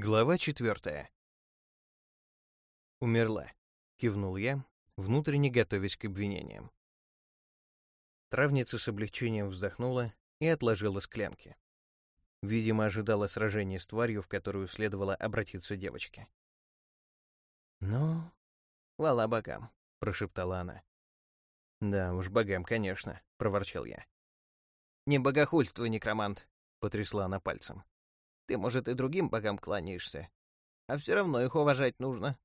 Глава четвертая. «Умерла», — кивнул я, внутренне готовясь к обвинениям. Травница с облегчением вздохнула и отложила склянки. Видимо, ожидала сражения с тварью, в которую следовало обратиться девочке. «Ну, хвала богам», — прошептала она. «Да уж, богам, конечно», — проворчал я. «Не богохульство, некромант», — потрясла она пальцем. Ты, может, и другим богам кланяешься, а все равно их уважать нужно.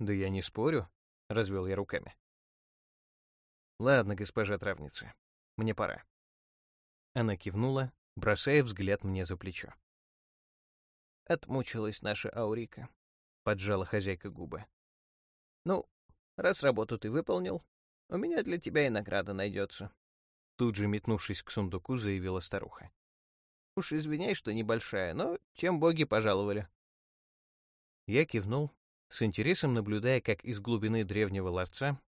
Да я не спорю, — развел я руками. Ладно, госпожа травница, мне пора. Она кивнула, бросая взгляд мне за плечо. Отмучилась наша Аурика, — поджала хозяйка губы. Ну, раз работу ты выполнил, у меня для тебя и награда найдется. Тут же, метнувшись к сундуку, заявила старуха. Уж извиняй, что небольшая, но чем боги пожаловали. Я кивнул, с интересом наблюдая, как из глубины древнего ларца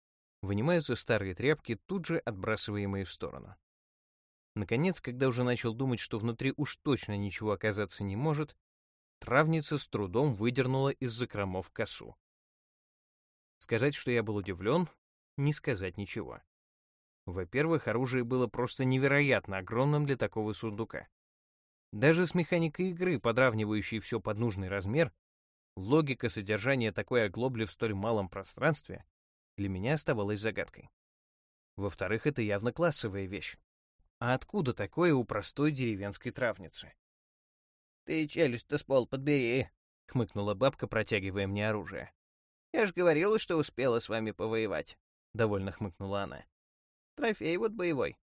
вынимаются старые тряпки, тут же отбрасываемые в сторону. Наконец, когда уже начал думать, что внутри уж точно ничего оказаться не может, травница с трудом выдернула из закромов косу. Сказать, что я был удивлен, не сказать ничего. Во-первых, оружие было просто невероятно огромным для такого сундука. Даже с механикой игры, подравнивающей все под нужный размер, логика содержания такой оглобли в столь малом пространстве для меня оставалась загадкой. Во-вторых, это явно классовая вещь. А откуда такое у простой деревенской травницы? «Ты челюсть-то с пол подбери», — хмыкнула бабка, протягивая мне оружие. «Я ж говорила, что успела с вами повоевать», — довольно хмыкнула она. «Трофей вот боевой.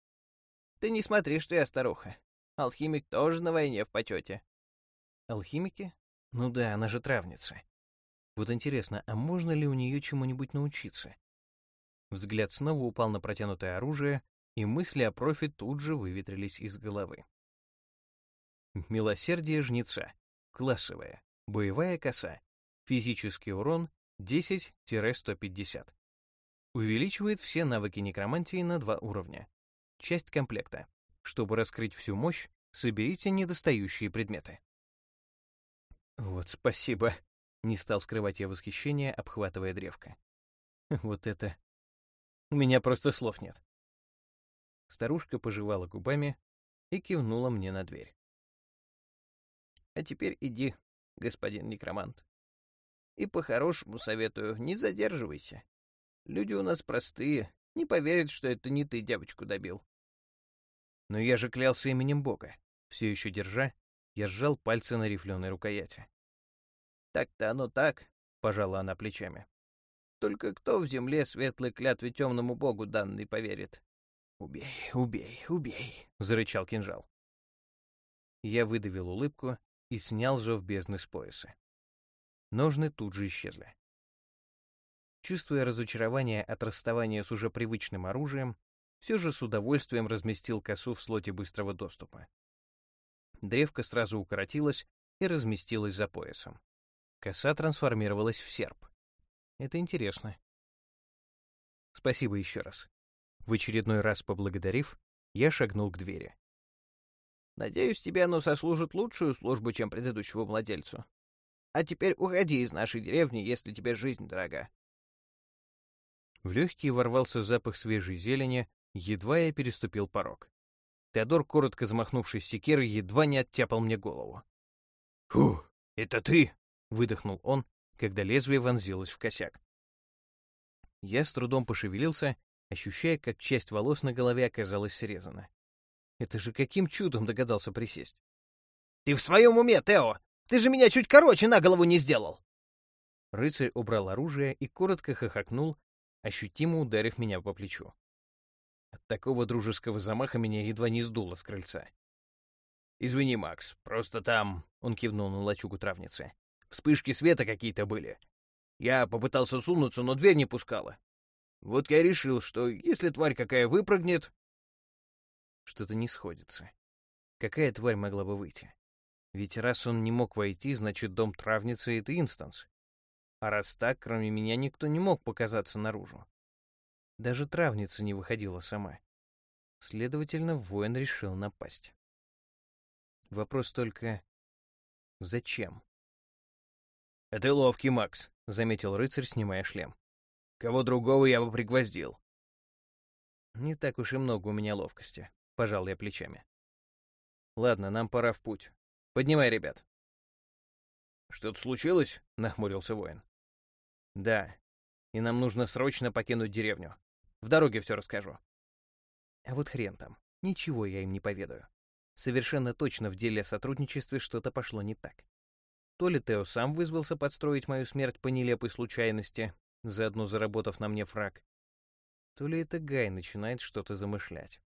Ты не смотри, что я старуха. Алхимик тоже на войне в почете. Алхимики? Ну да, она же травница. Вот интересно, а можно ли у нее чему-нибудь научиться? Взгляд снова упал на протянутое оружие, и мысли о профи тут же выветрились из головы. Милосердие жнеца. Классовая. Боевая коса. Физический урон 10-150. Увеличивает все навыки некромантии на два уровня. Часть комплекта. Чтобы раскрыть всю мощь, соберите недостающие предметы. Вот спасибо. Не стал скрывать я восхищение, обхватывая древко. Вот это... У меня просто слов нет. Старушка пожевала губами и кивнула мне на дверь. А теперь иди, господин некромант. И по-хорошему советую, не задерживайся. Люди у нас простые, не поверят, что это не ты девочку добил. Но я же клялся именем Бога. Все еще держа, я сжал пальцы на рифленой рукояти. «Так-то оно так», — пожала она плечами. «Только кто в земле светлой клятве темному богу данный поверит?» «Убей, убей, убей!» — зарычал кинжал. Я выдавил улыбку и снял зов бездны с пояса. Ножны тут же исчезли. Чувствуя разочарование от расставания с уже привычным оружием, все же с удовольствием разместил косу в слоте быстрого доступа. Древко сразу укоротилось и разместилось за поясом. Коса трансформировалась в серп. Это интересно. Спасибо еще раз. В очередной раз поблагодарив, я шагнул к двери. Надеюсь, тебе оно сослужит лучшую службу, чем предыдущему владельцу. А теперь уходи из нашей деревни, если тебе жизнь дорога. В легкие ворвался запах свежей зелени, Едва я переступил порог. Теодор, коротко замахнувшись секирой, едва не оттяпал мне голову. «Фу, это ты!» — выдохнул он, когда лезвие вонзилось в косяк. Я с трудом пошевелился, ощущая, как часть волос на голове оказалась срезана. Это же каким чудом догадался присесть? «Ты в своем уме, Тео! Ты же меня чуть короче на голову не сделал!» Рыцарь убрал оружие и коротко хохотнул, ощутимо ударив меня по плечу. От такого дружеского замаха меня едва не сдуло с крыльца. «Извини, Макс, просто там...» — он кивнул на лачугу травницы. «Вспышки света какие-то были. Я попытался сунуться, но дверь не пускала. Вот я решил, что если тварь какая выпрыгнет...» Что-то не сходится. Какая тварь могла бы выйти? Ведь раз он не мог войти, значит, дом травницы — это инстанс. А раз так, кроме меня, никто не мог показаться наружу. Даже травница не выходила сама. Следовательно, воин решил напасть. Вопрос только, зачем? «А ты ловкий, Макс», — заметил рыцарь, снимая шлем. «Кого другого я бы пригвоздил». «Не так уж и много у меня ловкости», — пожал я плечами. «Ладно, нам пора в путь. Поднимай, ребят». «Что-то случилось?» — нахмурился воин. «Да, и нам нужно срочно покинуть деревню. В дороге все расскажу». А вот хрен там, ничего я им не поведаю. Совершенно точно в деле о сотрудничестве что-то пошло не так. То ли Тео сам вызвался подстроить мою смерть по нелепой случайности, заодно заработав на мне фраг, то ли это Гай начинает что-то замышлять.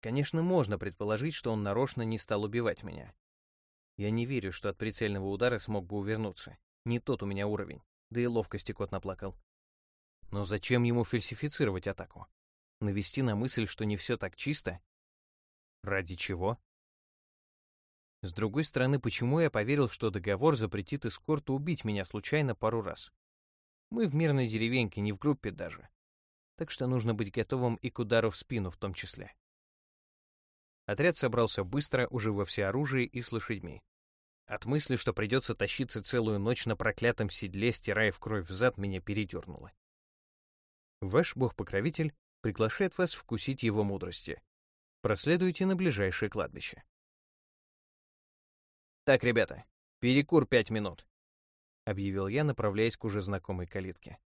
Конечно, можно предположить, что он нарочно не стал убивать меня. Я не верю, что от прицельного удара смог бы увернуться. Не тот у меня уровень, да и ловкости кот наплакал. Но зачем ему фальсифицировать атаку? Навести на мысль, что не все так чисто? Ради чего? С другой стороны, почему я поверил, что договор запретит эскорту убить меня случайно пару раз? Мы в мирной деревеньке, не в группе даже. Так что нужно быть готовым и к удару в спину в том числе. Отряд собрался быстро, уже во всеоружии и с лошадьми. От мысли, что придется тащиться целую ночь на проклятом седле, стирая в кровь взад, меня передернуло. Ваш бог-покровитель приглашает вас вкусить его мудрости. Проследуйте на ближайшее кладбище. «Так, ребята, перекур пять минут», — объявил я, направляясь к уже знакомой калитке.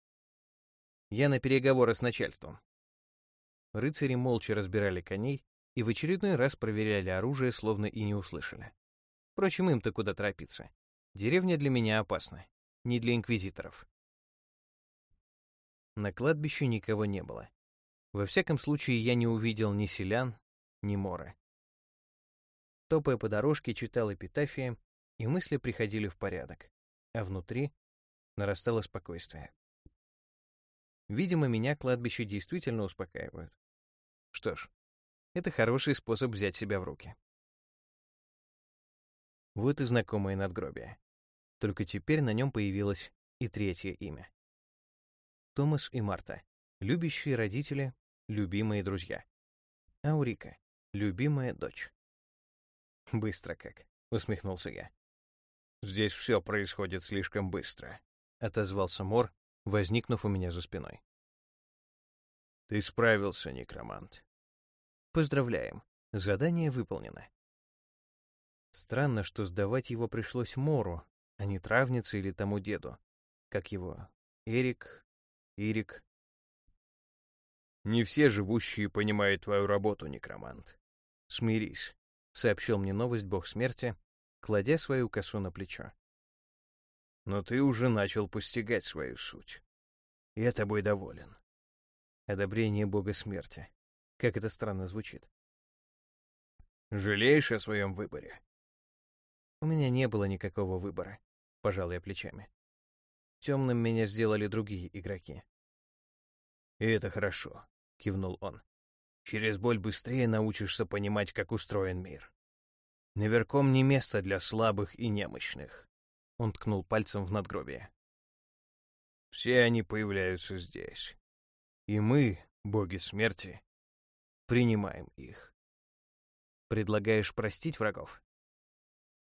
«Я на переговоры с начальством». Рыцари молча разбирали коней и в очередной раз проверяли оружие, словно и не услышали. Впрочем, им-то куда торопиться. Деревня для меня опасна, не для инквизиторов. На кладбище никого не было. Во всяком случае, я не увидел ни селян, ни мора. Топая по дорожке, читал эпитафии, и мысли приходили в порядок, а внутри нарастало спокойствие. Видимо, меня кладбище действительно успокаивают. Что ж, это хороший способ взять себя в руки. Вот и знакомое надгробие. Только теперь на нем появилось и третье имя. Томас и Марта. Любящие родители, любимые друзья. Аурика. Любимая дочь. «Быстро как», — усмехнулся я. «Здесь все происходит слишком быстро», — отозвался Мор, возникнув у меня за спиной. «Ты справился, некромант». «Поздравляем. Задание выполнено». Странно, что сдавать его пришлось Мору, а не травнице или тому деду. Как его? Эрик? Ирик? Не все живущие понимают твою работу, некромант. Смирись сообщил мне новость бог смерти, кладя свою косу на плечо. Но ты уже начал постигать свою суть. Я тобой доволен. Одобрение бога смерти. Как это странно звучит. Жалеешь о своем выборе? У меня не было никакого выбора, пожал я плечами. Темным меня сделали другие игроки. И это хорошо, кивнул он. Через боль быстрее научишься понимать, как устроен мир. Наверхом не место для слабых и немощных. Он ткнул пальцем в надгробие. Все они появляются здесь. И мы, боги смерти, принимаем их. Предлагаешь простить врагов?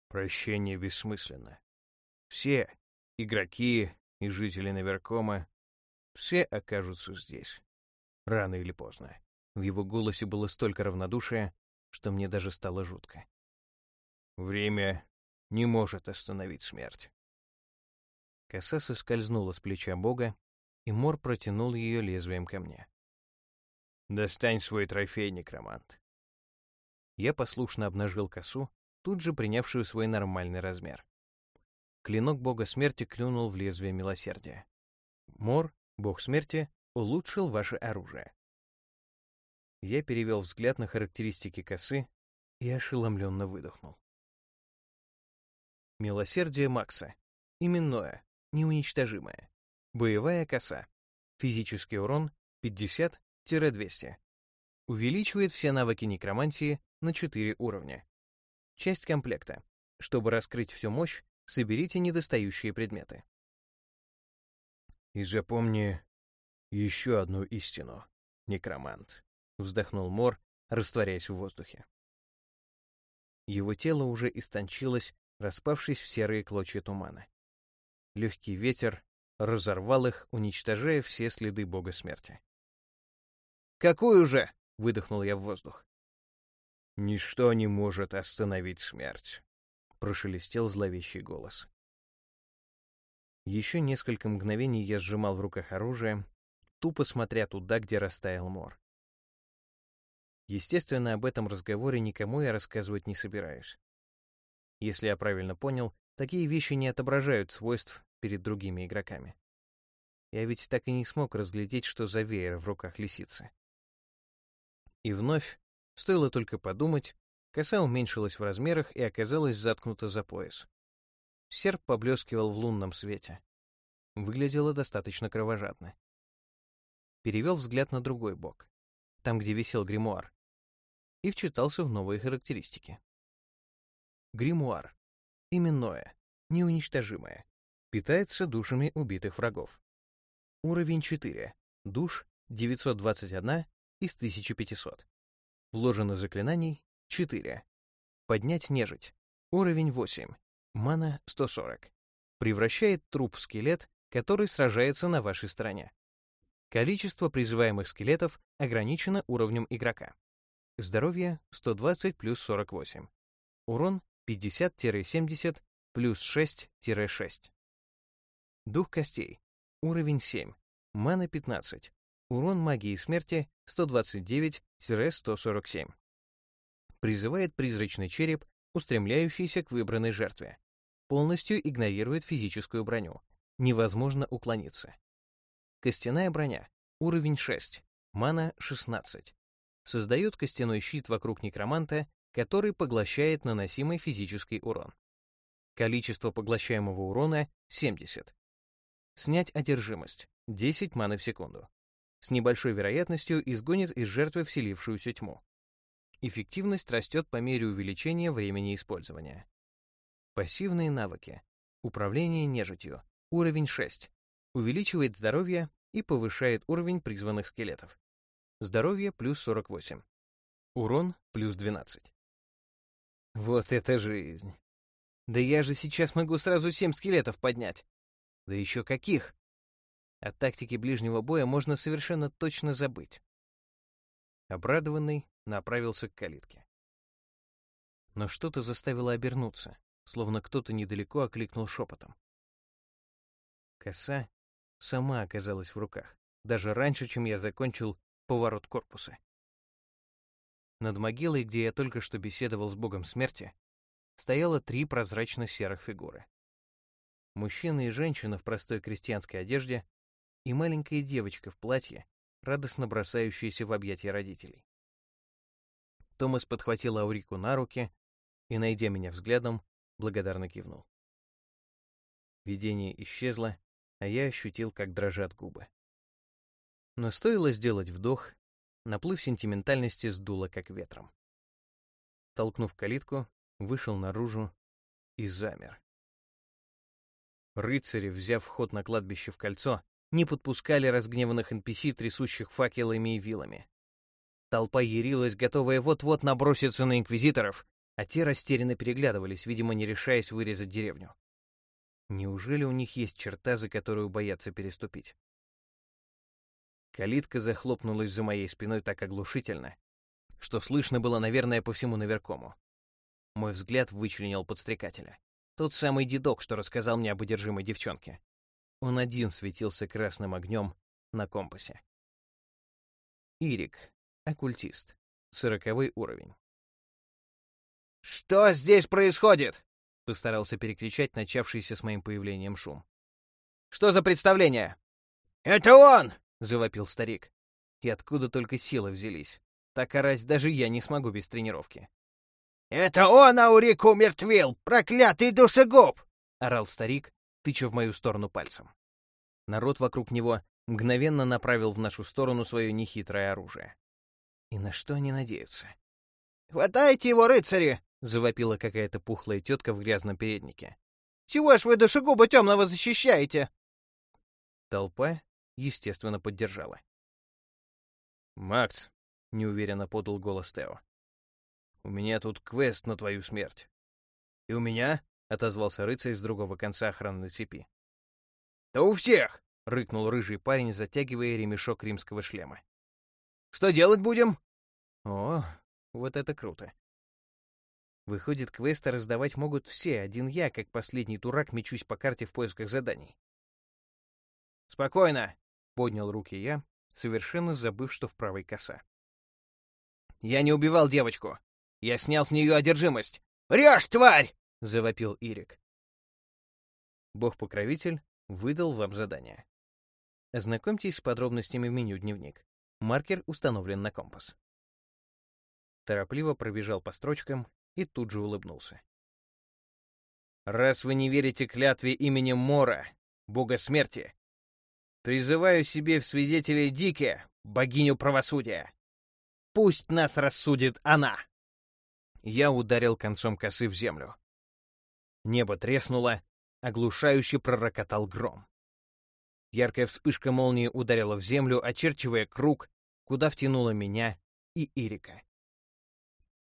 Прощение бессмысленно. Все, игроки и жители Наверкома, все окажутся здесь. Рано или поздно. В его голосе было столько равнодушия, что мне даже стало жутко. Время не может остановить смерть. Коса соскользнула с плеча Бога, и Мор протянул ее лезвием ко мне. «Достань свой трофей, некромант». Я послушно обнажил косу, тут же принявшую свой нормальный размер. Клинок бога смерти клюнул в лезвие милосердия. Мор, бог смерти, улучшил ваше оружие. Я перевел взгляд на характеристики косы и ошеломленно выдохнул. Милосердие Макса. Именное, неуничтожимое. Боевая коса. Физический урон 50-200. Увеличивает все навыки некромантии на 4 уровня. Часть комплекта. Чтобы раскрыть всю мощь, соберите недостающие предметы. И запомни еще одну истину, некромант. — вздохнул Мор, растворяясь в воздухе. Его тело уже истончилось, распавшись в серые клочья тумана. Легкий ветер разорвал их, уничтожая все следы бога смерти. «Какую же?» — выдохнул я в воздух. «Ничто не может остановить смерть», — прошелестел зловещий голос. Еще несколько мгновений я сжимал в руках оружие, тупо смотря туда, где растаял мор. Естественно, об этом разговоре никому я рассказывать не собираюсь. Если я правильно понял, такие вещи не отображают свойств перед другими игроками. Я ведь так и не смог разглядеть, что за веер в руках лисицы. И вновь, стоило только подумать, коса уменьшилась в размерах и оказалась заткнута за пояс. Серп поблескивал в лунном свете. Выглядело достаточно кровожадно. Перевел взгляд на другой бок, там, где висел гримуар, и вчитался в новые характеристики. Гримуар. Именное. Неуничтожимое. Питается душами убитых врагов. Уровень 4. Душ 921 из 1500. Вложено заклинаний 4. Поднять нежить. Уровень 8. Мана 140. Превращает труп в скелет, который сражается на вашей стороне. Количество призываемых скелетов ограничено уровнем игрока. Здоровье 120 плюс 48. Урон 50-70 плюс 6-6. Дух костей. Уровень 7. Мана 15. Урон магии смерти 129-147. Призывает призрачный череп, устремляющийся к выбранной жертве. Полностью игнорирует физическую броню. Невозможно уклониться. Костяная броня. Уровень 6. Мана 16. Создает костяной щит вокруг некроманта, который поглощает наносимый физический урон. Количество поглощаемого урона — 70. Снять одержимость. 10 маны в секунду с небольшой вероятностью изгонит из жертвы вселившуюся тьму. Эффективность растет по мере увеличения времени использования. Пассивные навыки. Управление нежитью. Уровень 6. Увеличивает здоровье и повышает уровень призванных скелетов. Здоровье плюс 48. Урон плюс 12. Вот это жизнь. Да я же сейчас могу сразу 7 скелетов поднять. Да еще каких? О тактике ближнего боя можно совершенно точно забыть. Обрадованный, направился к калитке. Но что-то заставило обернуться, словно кто-то недалеко окликнул шепотом. Коса сама оказалась в руках, даже раньше, чем я закончил поворот корпуса. Над могилой, где я только что беседовал с богом смерти, стояло три прозрачно-серых фигуры. Мужчина и женщина в простой крестьянской одежде и маленькая девочка в платье, радостно бросающаяся в объятия родителей. Томас подхватил Аурику на руки и, найдя меня взглядом, благодарно кивнул. Видение исчезло, а я ощутил, как дрожат губы. Но стоило сделать вдох, наплыв сентиментальности сдуло как ветром. Толкнув калитку, вышел наружу и замер. Рыцари, взяв вход на кладбище в кольцо, не подпускали разгневанных NPC, трясущих факелами и вилами. Толпа ярилась, готовая вот-вот наброситься на инквизиторов, а те растерянно переглядывались, видимо, не решаясь вырезать деревню. Неужели у них есть черта, за которую боятся переступить? Калитка захлопнулась за моей спиной так оглушительно, что слышно было, наверное, по всему наверкому. Мой взгляд вычленил подстрекателя. Тот самый дедок, что рассказал мне об одержимой девчонке. Он один светился красным огнем на компасе. Ирик, оккультист, сороковой уровень. «Что здесь происходит?» — постарался перекричать начавшийся с моим появлением шум. «Что за представление?» «Это он!» — завопил старик. И откуда только силы взялись. Так орать даже я не смогу без тренировки. «Это он Аурик умертвил, проклятый душегуб!» — орал старик, тыча в мою сторону пальцем. Народ вокруг него мгновенно направил в нашу сторону свое нехитрое оружие. И на что они надеются? «Хватайте его, рыцари!» — завопила какая-то пухлая тетка в грязном переднике. «Чего ж вы душегуба темного защищаете?» Толпа, естественно, поддержала. «Макс», — неуверенно подал голос Тео, — «у меня тут квест на твою смерть». «И у меня?» — отозвался рыцарь с другого конца охранной цепи. «Да у всех!» — рыкнул рыжий парень, затягивая ремешок римского шлема. «Что делать будем?» «О, вот это круто!» Выходит, квесты раздавать могут все, один я, как последний дурак, мечусь по карте в поисках заданий. «Спокойно!» — поднял руки я, совершенно забыв, что в правой коса. «Я не убивал девочку. Я снял с нее одержимость. Режь, тварь!» — завопил Ирик. Бог-покровитель выдал вам задание. Ознакомьтесь с подробностями в меню «Дневник». Маркер установлен на компас. Торопливо пробежал по строчкам и тут же улыбнулся. «Раз вы не верите клятве именем Мора, бога смерти, призываю себе в свидетели Дике, богиню правосудия. Пусть нас рассудит она!» Я ударил концом косы в землю. Небо треснуло, оглушающе пророкотал гром. Яркая вспышка молнии ударила в землю, очерчивая круг, куда втянула меня и Ирика.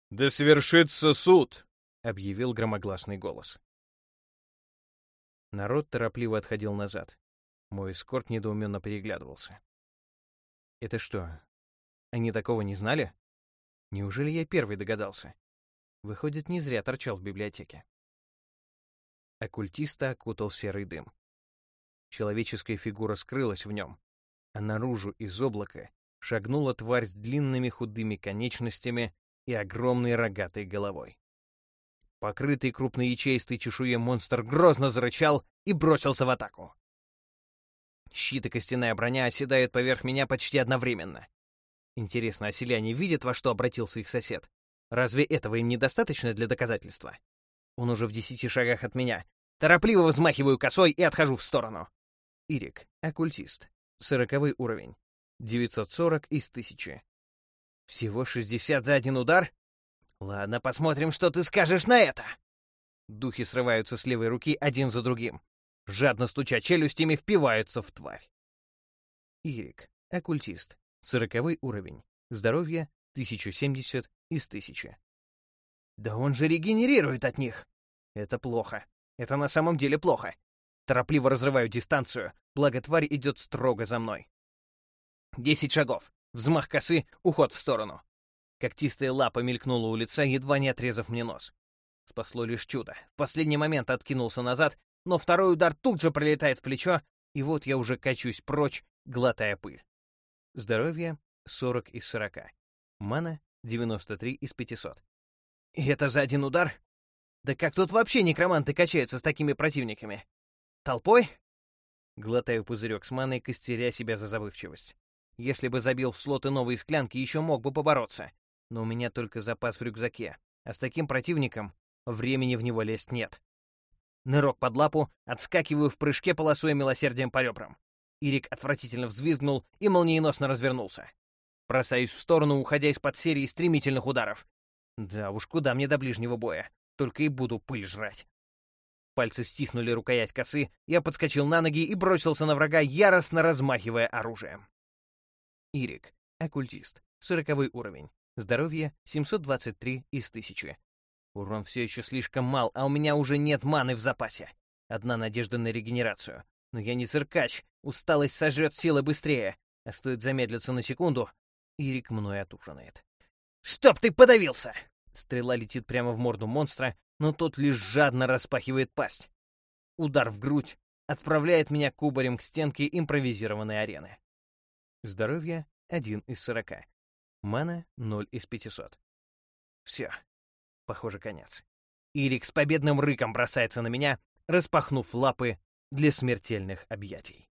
«Да свершится суд!» — объявил громогласный голос. Народ торопливо отходил назад. Мой эскорт недоуменно переглядывался. «Это что, они такого не знали? Неужели я первый догадался? Выходит, не зря торчал в библиотеке. Оккультиста окутал серый дым. Человеческая фигура скрылась в нем, а наружу из облака шагнула тварь с длинными худыми конечностями и огромной рогатой головой. Покрытый крупной ячеистой чешуей монстр грозно зарычал и бросился в атаку. Щит и костяная броня оседают поверх меня почти одновременно. Интересно, а селяне видят, во что обратился их сосед? Разве этого им недостаточно для доказательства? Он уже в десяти шагах от меня. Торопливо взмахиваю косой и отхожу в сторону. Ирик, оккультист. Сороковой уровень. 940 из тысячи. Всего 60 за один удар? Ладно, посмотрим, что ты скажешь на это. Духи срываются с левой руки один за другим. Жадно стуча челюстями, впиваются в тварь. Ирик, оккультист. Сороковой уровень. Здоровье 1070 из 1000. Да он же регенерирует от них. Это плохо. Это на самом деле плохо. Торопливо разрываю дистанцию, благо тварь идет строго за мной. Десять шагов. Взмах косы, уход в сторону. Когтистая лапа мелькнула у лица, едва не отрезав мне нос. Спасло лишь чудо. В последний момент откинулся назад, но второй удар тут же пролетает в плечо, и вот я уже качусь прочь, глотая пыль. Здоровье — 40 из 40. Мана — 93 из 500. И это за один удар? Да как тут вообще некроманты качаются с такими противниками? Толпой? Глотаю пузырек с маной, костеря себя за забывчивость. Если бы забил в слоты новые склянки, еще мог бы побороться. Но у меня только запас в рюкзаке, а с таким противником времени в него лезть нет. Нырок под лапу, отскакиваю в прыжке, полосуя милосердием по ребрам. Ирик отвратительно взвизгнул и молниеносно развернулся. Бросаюсь в сторону, уходя из-под серии стремительных ударов. Да уж, куда мне до ближнего боя? Только и буду пыль жрать. Пальцы стиснули рукоять косы, я подскочил на ноги и бросился на врага, яростно размахивая оружием. Ирик, оккультист, сороковой уровень. Здоровье 723 из 1000. Урон все еще слишком мал, а у меня уже нет маны в запасе. Одна надежда на регенерацию. Но я не циркач, усталость сожрет силы быстрее, а стоит замедлиться на секунду, Ирик мной отужинает. «Чтоб ты подавился!» Стрела летит прямо в морду монстра, но тот лишь жадно распахивает пасть. Удар в грудь отправляет меня кубарем к стенке импровизированной арены. Здоровье — один из сорока. Мана — ноль из пятисот. Все. Похоже, конец. Ирик с победным рыком бросается на меня, распахнув лапы для смертельных объятий.